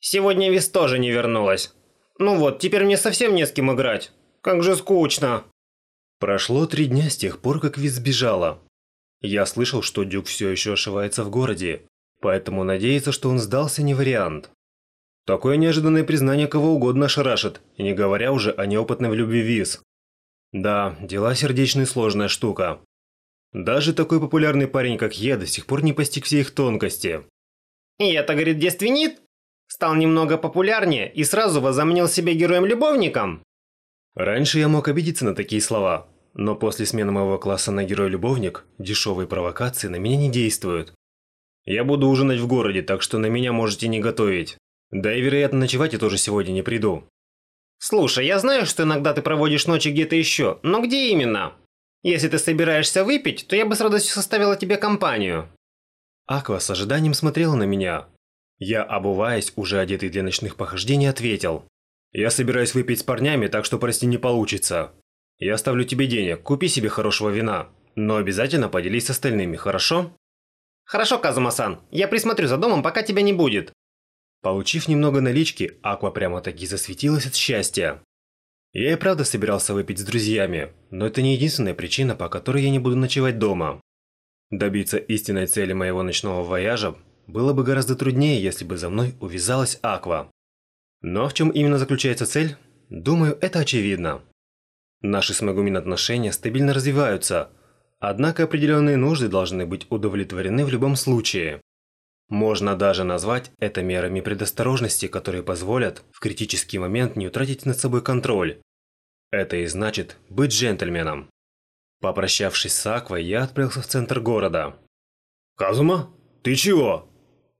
Сегодня Вис тоже не вернулась. Ну вот, теперь мне совсем не с кем играть. Как же скучно. Прошло три дня с тех пор, как Виз сбежала. Я слышал, что Дюк все еще ошивается в городе, поэтому надеяться, что он сдался, не вариант. Такое неожиданное признание кого угодно ошарашит, и не говоря уже о неопытной в любви Виз. Да, дела сердечные сложная штука. Даже такой популярный парень, как я, до сих пор не постиг все их тонкости. И это, говорит, девственит? Стал немного популярнее и сразу возомнил себя героем-любовником? Раньше я мог обидеться на такие слова, но после смены моего класса на герой-любовник дешевые провокации на меня не действуют. Я буду ужинать в городе, так что на меня можете не готовить. Да и, вероятно, ночевать я тоже сегодня не приду. Слушай, я знаю, что иногда ты проводишь ночи где-то еще, но где именно? Если ты собираешься выпить, то я бы с радостью составила тебе компанию. Аква с ожиданием смотрела на меня. Я, обуваясь, уже одетый для ночных похождений, ответил. «Я собираюсь выпить с парнями, так что, прости, не получится. Я оставлю тебе денег, купи себе хорошего вина, но обязательно поделись с остальными, хорошо?» «Хорошо, Казума-сан, я присмотрю за домом, пока тебя не будет». Получив немного налички, Аква прямо-таки засветилась от счастья. Я и правда собирался выпить с друзьями, но это не единственная причина, по которой я не буду ночевать дома. Добиться истинной цели моего ночного вояжа было бы гораздо труднее, если бы за мной увязалась Аква. Но в чем именно заключается цель? Думаю, это очевидно. Наши с Магумин отношения стабильно развиваются, однако определенные нужды должны быть удовлетворены в любом случае. Можно даже назвать это мерами предосторожности, которые позволят в критический момент не утратить над собой контроль. Это и значит быть джентльменом. Попрощавшись с Аквой, я отправился в центр города. «Казума, ты чего?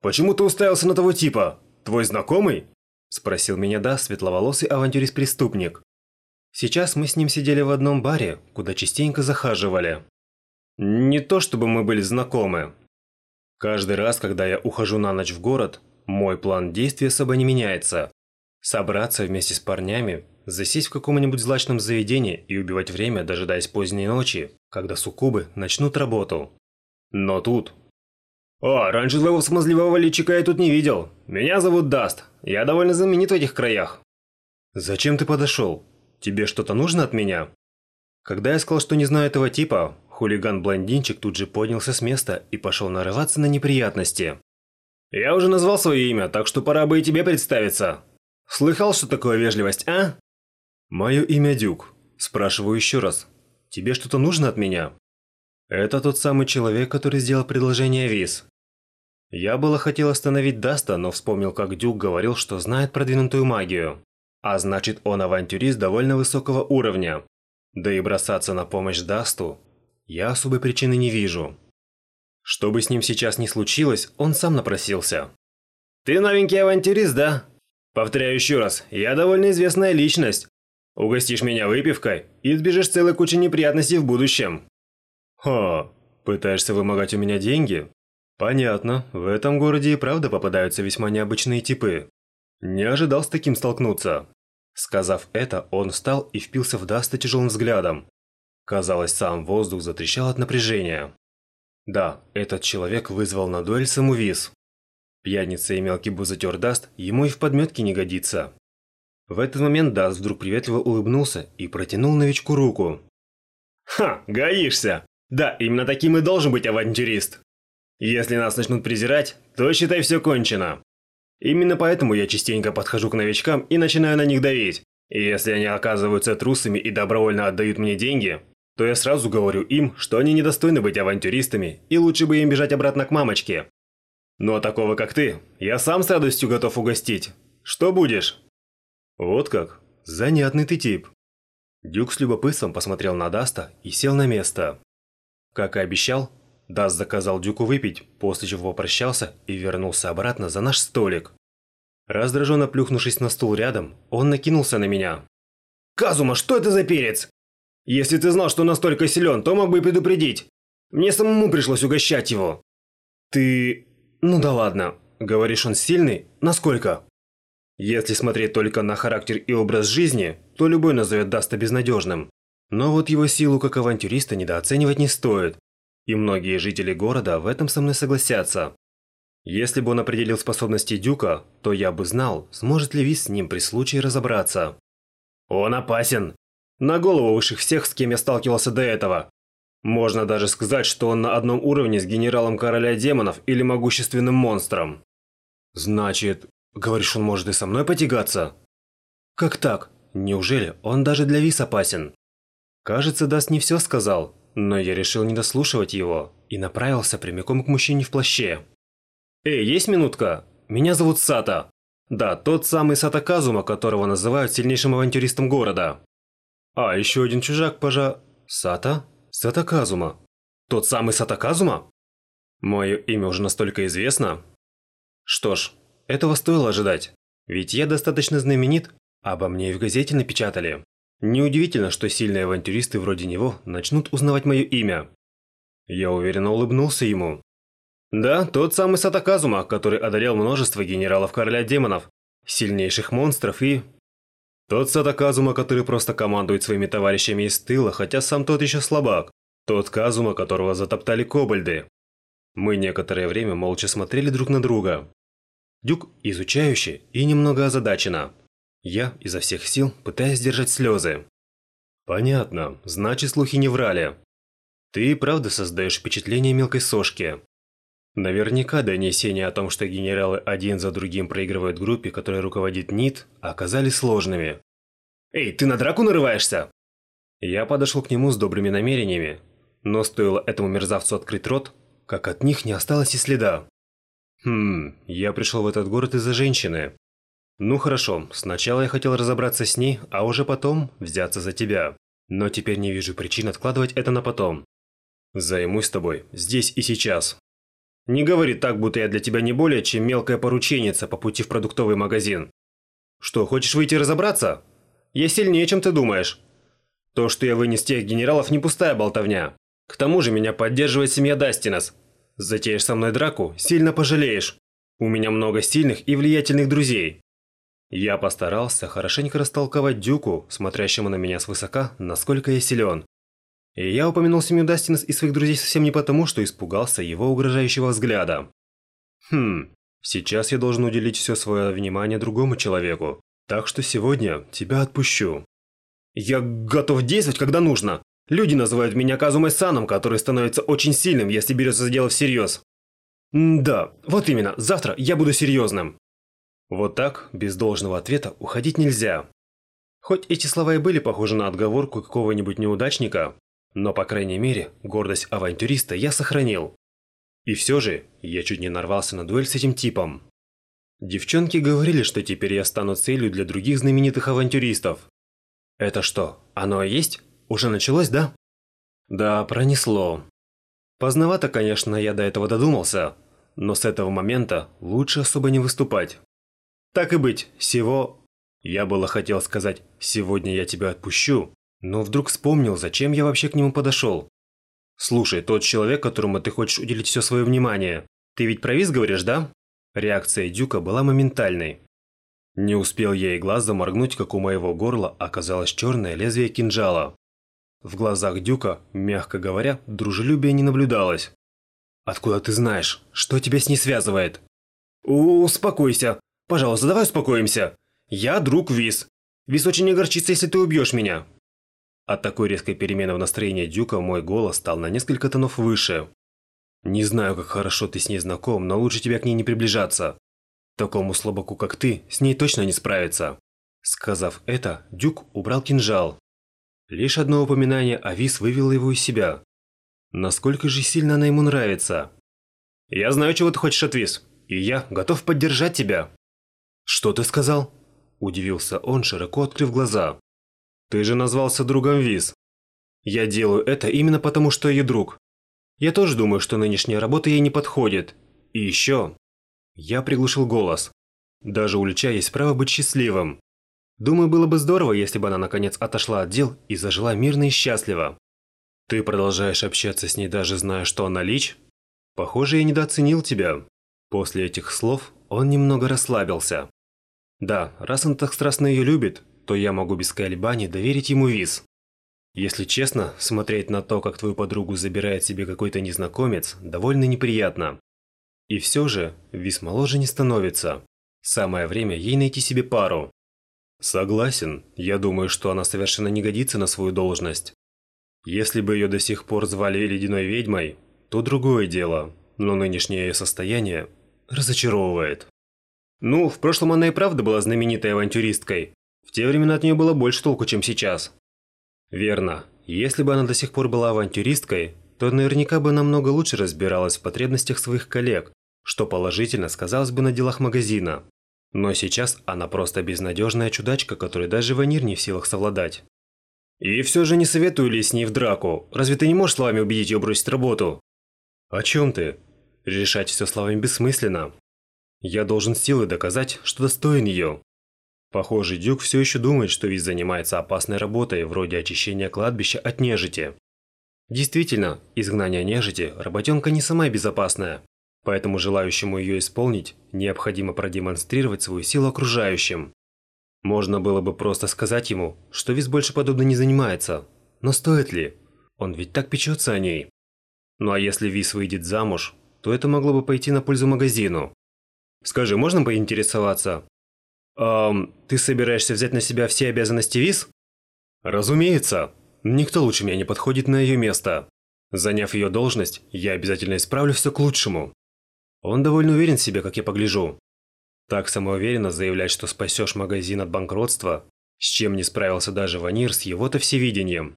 Почему ты уставился на того типа? Твой знакомый?» Спросил меня да светловолосый авантюрист-преступник. Сейчас мы с ним сидели в одном баре, куда частенько захаживали. Не то чтобы мы были знакомы. Каждый раз, когда я ухожу на ночь в город, мой план действий особо не меняется. Собраться вместе с парнями, засесть в каком-нибудь злачном заведении и убивать время, дожидаясь поздней ночи, когда суккубы начнут работу. Но тут... «О, раньше твоего смазливого личика я тут не видел. Меня зовут Даст. Я довольно знаменит в этих краях». «Зачем ты подошел? Тебе что-то нужно от меня?» Когда я сказал, что не знаю этого типа, хулиган-блондинчик тут же поднялся с места и пошел нарываться на неприятности. «Я уже назвал свое имя, так что пора бы и тебе представиться. Слыхал, что такое вежливость, а?» «Мое имя Дюк. Спрашиваю еще раз. Тебе что-то нужно от меня?» «Это тот самый человек, который сделал предложение Виз». Я было хотел остановить Даста, но вспомнил, как Дюк говорил, что знает продвинутую магию. А значит, он авантюрист довольно высокого уровня. Да и бросаться на помощь Дасту я особой причины не вижу. Что бы с ним сейчас ни случилось, он сам напросился. «Ты новенький авантюрист, да? Повторяю еще раз, я довольно известная личность. Угостишь меня выпивкой и избежишь целой кучи неприятностей в будущем. Ха, пытаешься вымогать у меня деньги? Понятно, в этом городе и правда попадаются весьма необычные типы. Не ожидал с таким столкнуться. Сказав это, он встал и впился в Даста тяжелым взглядом. Казалось, сам воздух затрещал от напряжения. Да, этот человек вызвал на дуэль саму Виз. Пьяница и мелкий бузотер Даст ему и в подметки не годится. В этот момент Даст вдруг приветливо улыбнулся и протянул новичку руку. «Ха, гаишься! Да, именно таким и должен быть авантюрист! Если нас начнут презирать, то считай все кончено. Именно поэтому я частенько подхожу к новичкам и начинаю на них давить. И если они оказываются трусами и добровольно отдают мне деньги, то я сразу говорю им, что они недостойны быть авантюристами и лучше бы им бежать обратно к мамочке. Но такого как ты, я сам с радостью готов угостить. Что будешь? Вот как. Занятный ты тип. Дюк с любопытством посмотрел на Даста и сел на место. Как и обещал, Даст заказал Дюку выпить, после чего попрощался и вернулся обратно за наш столик. Раздраженно плюхнувшись на стул рядом, он накинулся на меня. «Казума, что это за перец? Если ты знал, что настолько силен, то мог бы и предупредить. Мне самому пришлось угощать его». «Ты... ну да ладно. Говоришь, он сильный? Насколько?» Если смотреть только на характер и образ жизни, то любой назовет Даста безнадежным. Но вот его силу как авантюриста недооценивать не стоит. И многие жители города в этом со мной согласятся. Если бы он определил способности Дюка, то я бы знал, сможет ли Виз с ним при случае разобраться. Он опасен. На голову выше всех, с кем я сталкивался до этого. Можно даже сказать, что он на одном уровне с генералом короля демонов или могущественным монстром. Значит, говоришь, он может и со мной потягаться? Как так? Неужели он даже для Виз опасен? Кажется, Даст не все сказал, но я решил не дослушивать его и направился прямиком к мужчине в плаще. «Эй, есть минутка? Меня зовут Сата. Да, тот самый Сата Казума, которого называют сильнейшим авантюристом города. А, еще один чужак, пожа... Сата? Сата Казума. Тот самый Сата Казума? Мое имя уже настолько известно. Что ж, этого стоило ожидать. Ведь я достаточно знаменит, обо мне и в газете напечатали. Неудивительно, что сильные авантюристы вроде него начнут узнавать мое имя. Я уверенно улыбнулся ему. Да, тот самый Сатаказума, который одолел множество генералов короля демонов, сильнейших монстров и... Тот Сатаказума, который просто командует своими товарищами из тыла, хотя сам тот еще слабак. Тот Казума, которого затоптали кобальды. Мы некоторое время молча смотрели друг на друга. Дюк изучающе и немного озадаченно. Я изо всех сил пытаясь сдержать слезы. Понятно, значит слухи не врали. Ты правда создаешь впечатление мелкой сошки. Наверняка донесения о том, что генералы один за другим проигрывают группе, которой руководит НИТ, оказались сложными. «Эй, ты на драку нарываешься?» Я подошел к нему с добрыми намерениями, но стоило этому мерзавцу открыть рот, как от них не осталось и следа. Хм, я пришел в этот город из-за женщины. Ну хорошо, сначала я хотел разобраться с ней, а уже потом взяться за тебя. Но теперь не вижу причин откладывать это на потом. Займусь тобой, здесь и сейчас. Не говори так, будто я для тебя не более, чем мелкая порученица по пути в продуктовый магазин. Что, хочешь выйти разобраться? Я сильнее, чем ты думаешь. То, что я вынес тех генералов, не пустая болтовня. К тому же меня поддерживает семья Дастинас. Затеешь со мной драку, сильно пожалеешь. У меня много сильных и влиятельных друзей. Я постарался хорошенько растолковать Дюку, смотрящему на меня свысока, насколько я силен. И я упомянул семью Дастинс и своих друзей совсем не потому, что испугался его угрожающего взгляда. Хм, сейчас я должен уделить все свое внимание другому человеку, так что сегодня тебя отпущу. Я готов действовать, когда нужно. Люди называют меня Казумой Саном, который становится очень сильным, если берется за дело всерьез. М да, вот именно, завтра я буду серьезным. Вот так, без должного ответа, уходить нельзя. Хоть эти слова и были похожи на отговорку какого-нибудь неудачника, но, по крайней мере, гордость авантюриста я сохранил. И все же, я чуть не нарвался на дуэль с этим типом. Девчонки говорили, что теперь я стану целью для других знаменитых авантюристов. Это что, оно есть? Уже началось, да? Да, пронесло. Поздновато, конечно, я до этого додумался, но с этого момента лучше особо не выступать. Так и быть, всего... Я было хотел сказать «сегодня я тебя отпущу», но вдруг вспомнил, зачем я вообще к нему подошел. «Слушай, тот человек, которому ты хочешь уделить все свое внимание, ты ведь про виз говоришь, да?» Реакция Дюка была моментальной. Не успел я и глаз заморгнуть, как у моего горла оказалось черное лезвие кинжала. В глазах Дюка, мягко говоря, дружелюбия не наблюдалось. «Откуда ты знаешь? Что тебя с ней связывает?» «Успокойся. Пожалуйста, давай успокоимся. Я друг Виз. Виз очень огорчится, если ты убьешь меня». От такой резкой перемены в настроении Дюка мой голос стал на несколько тонов выше. «Не знаю, как хорошо ты с ней знаком, но лучше тебя к ней не приближаться. Такому слабаку, как ты, с ней точно не справиться». Сказав это, Дюк убрал кинжал. Лишь одно упоминание о Вис вывело его из себя. Насколько же сильно она ему нравится. «Я знаю, чего ты хочешь от Вис, и я готов поддержать тебя». «Что ты сказал?» Удивился он, широко открыв глаза. Ты же назвался другом Виз. Я делаю это именно потому, что я друг. Я тоже думаю, что нынешняя работа ей не подходит. И еще... Я приглушил голос. Даже у Лича есть право быть счастливым. Думаю, было бы здорово, если бы она наконец отошла от дел и зажила мирно и счастливо. Ты продолжаешь общаться с ней, даже зная, что она Лич? Похоже, я недооценил тебя. После этих слов он немного расслабился. Да, раз он так страстно ее любит, то я могу без колебаний доверить ему виз. Если честно, смотреть на то, как твою подругу забирает себе какой-то незнакомец, довольно неприятно. И все же, Вис моложе не становится. Самое время ей найти себе пару. Согласен, я думаю, что она совершенно не годится на свою должность. Если бы ее до сих пор звали Ледяной Ведьмой, то другое дело, но нынешнее ее состояние разочаровывает. Ну, в прошлом она и правда была знаменитой авантюристкой. В те времена от нее было больше толку, чем сейчас. Верно. Если бы она до сих пор была авантюристкой, то наверняка бы намного лучше разбиралась в потребностях своих коллег, что положительно сказалось бы на делах магазина. Но сейчас она просто безнадежная чудачка, которой даже Ванир не в силах совладать. И все же не советую ли с ней в драку. Разве ты не можешь словами убедить ее бросить работу? О чем ты? Решать все словами бессмысленно. Я должен силой доказать, что достоин ее. Похоже, Дюк все еще думает, что Виз занимается опасной работой, вроде очищения кладбища от нежити. Действительно, изгнание нежити – работенка не самая безопасная, поэтому желающему ее исполнить, необходимо продемонстрировать свою силу окружающим. Можно было бы просто сказать ему, что Виз больше подобно не занимается. Но стоит ли? Он ведь так печется о ней. Ну а если Виз выйдет замуж, то это могло бы пойти на пользу магазину. Скажи, можно поинтересоваться? Эм, ты собираешься взять на себя все обязанности Виз? Разумеется. Никто лучше меня не подходит на ее место. Заняв ее должность, я обязательно исправлю все к лучшему. Он довольно уверен в себе, как я погляжу. Так самоуверенно заявлять, что спасешь магазин от банкротства, с чем не справился даже Ванир с его-то всевидением.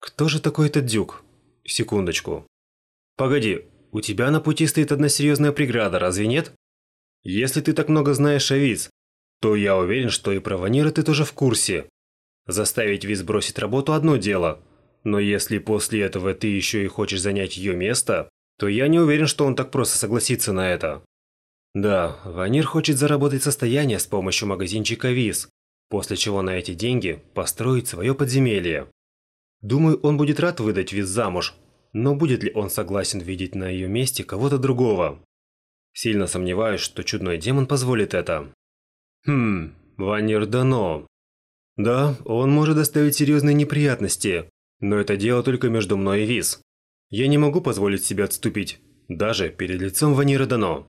Кто же такой этот дюк? Секундочку. Погоди, у тебя на пути стоит одна серьезная преграда, разве нет? Если ты так много знаешь о Виз, то я уверен, что и про Ванира ты тоже в курсе. Заставить Виз бросить работу – одно дело. Но если после этого ты еще и хочешь занять ее место, то я не уверен, что он так просто согласится на это. Да, Ванир хочет заработать состояние с помощью магазинчика Виз, после чего на эти деньги построить свое подземелье. Думаю, он будет рад выдать Виз замуж, но будет ли он согласен видеть на ее месте кого-то другого? Сильно сомневаюсь, что чудной демон позволит это. Хм, Ванир Дано. Да, он может доставить серьезные неприятности, но это дело только между мной и Виз. Я не могу позволить себе отступить, даже перед лицом Ванира Дано.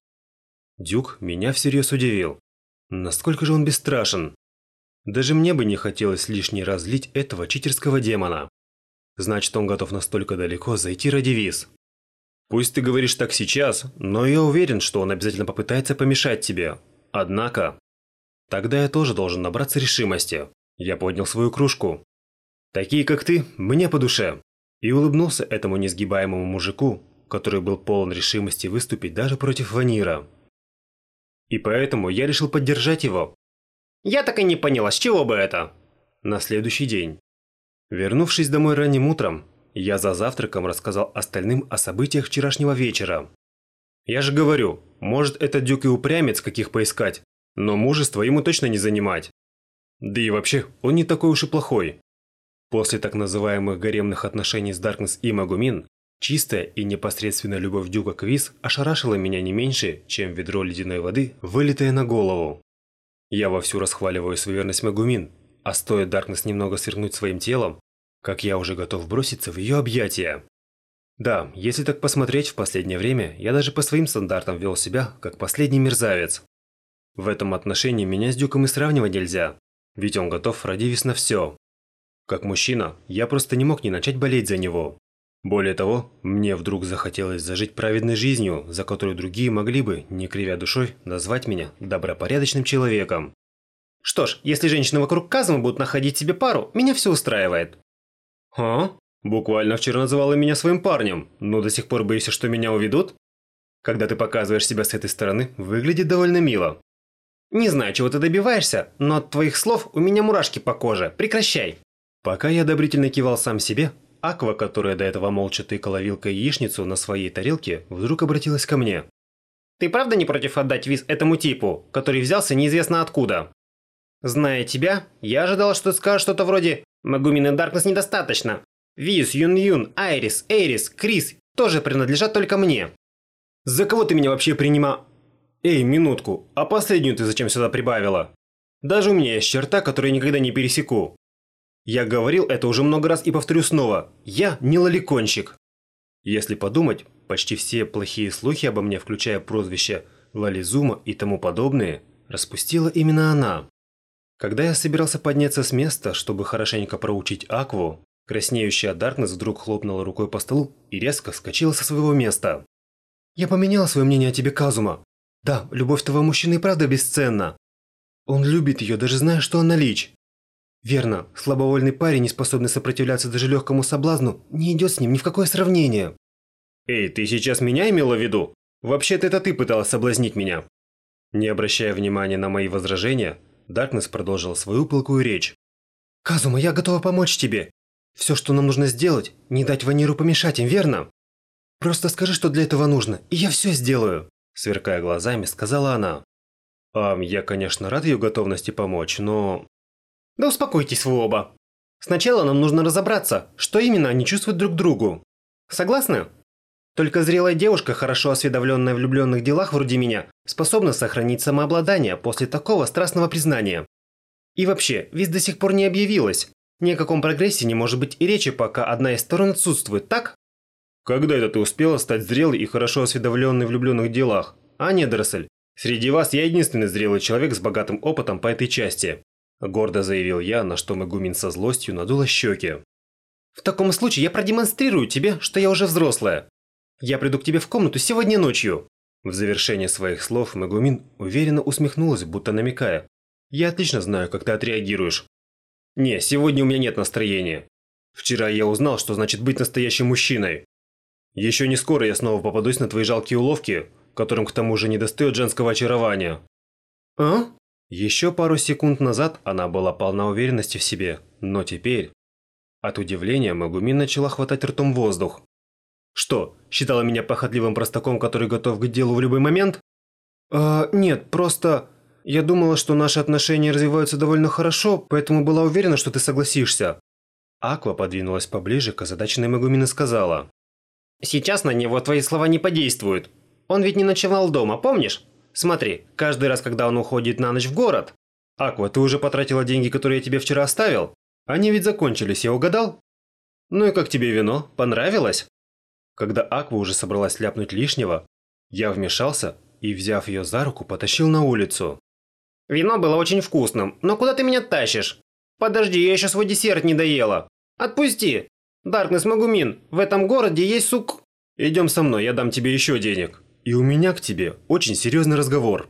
Дюк меня всерьез удивил. Насколько же он бесстрашен. Даже мне бы не хотелось лишний раз злить этого читерского демона. Значит, он готов настолько далеко зайти ради виз. Пусть ты говоришь так сейчас, но я уверен, что он обязательно попытается помешать тебе. Однако... Тогда я тоже должен набраться решимости. Я поднял свою кружку. Такие, как ты, мне по душе. И улыбнулся этому несгибаемому мужику, который был полон решимости выступить даже против Ванира. И поэтому я решил поддержать его. Я так и не поняла, с чего бы это? На следующий день. Вернувшись домой ранним утром, я за завтраком рассказал остальным о событиях вчерашнего вечера. Я же говорю, может этот дюк и упрямец каких поискать, но мужество ему точно не занимать. Да и вообще, он не такой уж и плохой. После так называемых гаремных отношений с Даркнесс и Магумин, Чистая и непосредственная любовь Дюка к Виз ошарашила меня не меньше, чем ведро ледяной воды, вылитое на голову. Я вовсю расхваливаю свою верность Магумин, а стоит Даркнесс немного свернуть своим телом, как я уже готов броситься в ее объятия. Да, если так посмотреть, в последнее время я даже по своим стандартам вел себя, как последний мерзавец. В этом отношении меня с Дюком и сравнивать нельзя, ведь он готов ради Виз на все. Как мужчина, я просто не мог не начать болеть за него. Более того, мне вдруг захотелось зажить праведной жизнью, за которую другие могли бы, не кривя душой, назвать меня добропорядочным человеком. Что ж, если женщины вокруг Казума будут находить себе пару, меня все устраивает. А? Буквально вчера называла меня своим парнем, но до сих пор боишься, что меня уведут? Когда ты показываешь себя с этой стороны, выглядит довольно мило. Не знаю, чего ты добиваешься, но от твоих слов у меня мурашки по коже. Прекращай. Пока я одобрительно кивал сам себе, Аква, которая до этого молча тыкала вилкой яичницу на своей тарелке, вдруг обратилась ко мне. «Ты правда не против отдать виз этому типу, который взялся неизвестно откуда?» «Зная тебя, я ожидал, что ты скажешь что-то вроде «Магумин и Даркнесс недостаточно. Виз, Юн-Юн, Айрис, Эйрис, Крис тоже принадлежат только мне». «За кого ты меня вообще принима...» «Эй, минутку, а последнюю ты зачем сюда прибавила?» «Даже у меня есть черта, которую я никогда не пересеку. Я говорил это уже много раз и повторю снова. Я не лоликончик. Если подумать, почти все плохие слухи обо мне, включая прозвище Лализума и тому подобные, распустила именно она. Когда я собирался подняться с места, чтобы хорошенько проучить Акву, краснеющая Даркнесс вдруг хлопнула рукой по столу и резко вскочила со своего места. «Я поменяла свое мнение о тебе, Казума. Да, любовь того мужчины и правда бесценна. Он любит ее, даже зная, что она лич. Верно, слабовольный парень, не способный сопротивляться даже легкому соблазну, не идет с ним ни в какое сравнение». «Эй, ты сейчас меня имела в виду? Вообще-то это ты пыталась соблазнить меня». Не обращая внимания на мои возражения, Даркнесс продолжил свою пылкую речь. «Казума, я готова помочь тебе. Все, что нам нужно сделать, не дать Ваниру помешать им, верно? Просто скажи, что для этого нужно, и я все сделаю!» Сверкая глазами, сказала она. «А, я, конечно, рад ее готовности помочь, но...» «Да успокойтесь вы оба. Сначала нам нужно разобраться, что именно они чувствуют друг другу. Согласны?» Только зрелая девушка, хорошо осведомленная в влюбленных делах вроде меня, способна сохранить самообладание после такого страстного признания. И вообще, Виз до сих пор не объявилась. Ни о каком прогрессе не может быть и речи, пока одна из сторон отсутствует, так? Когда это ты успела стать зрелой и хорошо осведомленной в влюбленных делах? А, недоросль, среди вас я единственный зрелый человек с богатым опытом по этой части. Гордо заявил я, на что Мегумин со злостью надула щеки. В таком случае я продемонстрирую тебе, что я уже взрослая. Я приду к тебе в комнату сегодня ночью!» В завершение своих слов Магумин уверенно усмехнулась, будто намекая. «Я отлично знаю, как ты отреагируешь». «Не, сегодня у меня нет настроения. Вчера я узнал, что значит быть настоящим мужчиной. Еще не скоро я снова попадусь на твои жалкие уловки, которым к тому же не достает женского очарования». «А?» Еще пару секунд назад она была полна уверенности в себе, но теперь... От удивления Магумин начала хватать ртом воздух. Что, считала меня похотливым простаком, который готов к делу в любой момент? А, нет, просто... Я думала, что наши отношения развиваются довольно хорошо, поэтому была уверена, что ты согласишься. Аква подвинулась поближе к озадаченной Магумин и сказала. Сейчас на него твои слова не подействуют. Он ведь не ночевал дома, помнишь? Смотри, каждый раз, когда он уходит на ночь в город... Аква, ты уже потратила деньги, которые я тебе вчера оставил? Они ведь закончились, я угадал? Ну и как тебе вино? Понравилось? Когда Аква уже собралась ляпнуть лишнего, я вмешался и, взяв ее за руку, потащил на улицу. «Вино было очень вкусным, но куда ты меня тащишь? Подожди, я еще свой десерт не доела. Отпусти! Даркнесс Магумин, в этом городе есть сук...» «Идем со мной, я дам тебе еще денег. И у меня к тебе очень серьезный разговор».